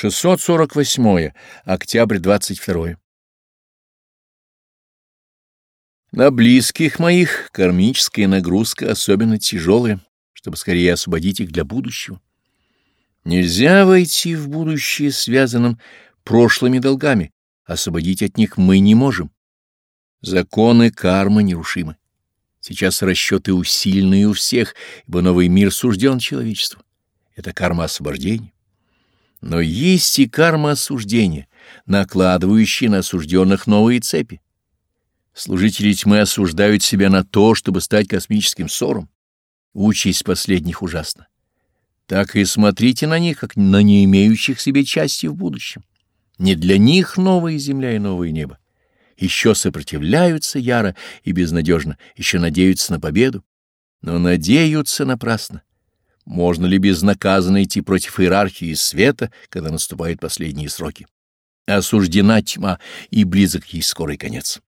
648. Октябрь 22. На близких моих кармическая нагрузка особенно тяжелая, чтобы скорее освободить их для будущего. Нельзя войти в будущее связанным прошлыми долгами, освободить от них мы не можем. Законы кармы нерушимы. Сейчас расчеты усиленные у всех, ибо новый мир сужден человечеству. Это карма освобождения. Но есть и карма осуждения, накладывающая на осужденных новые цепи. Служители тьмы осуждают себя на то, чтобы стать космическим ссором. Участь последних ужасна. Так и смотрите на них, как на не имеющих себе части в будущем. Не для них новая земля и новое небо. Еще сопротивляются яро и безнадежно, еще надеются на победу, но надеются напрасно. Можно ли безнаказанно идти против иерархии света, когда наступают последние сроки? Осуждена тьма, и близок ей скорый конец.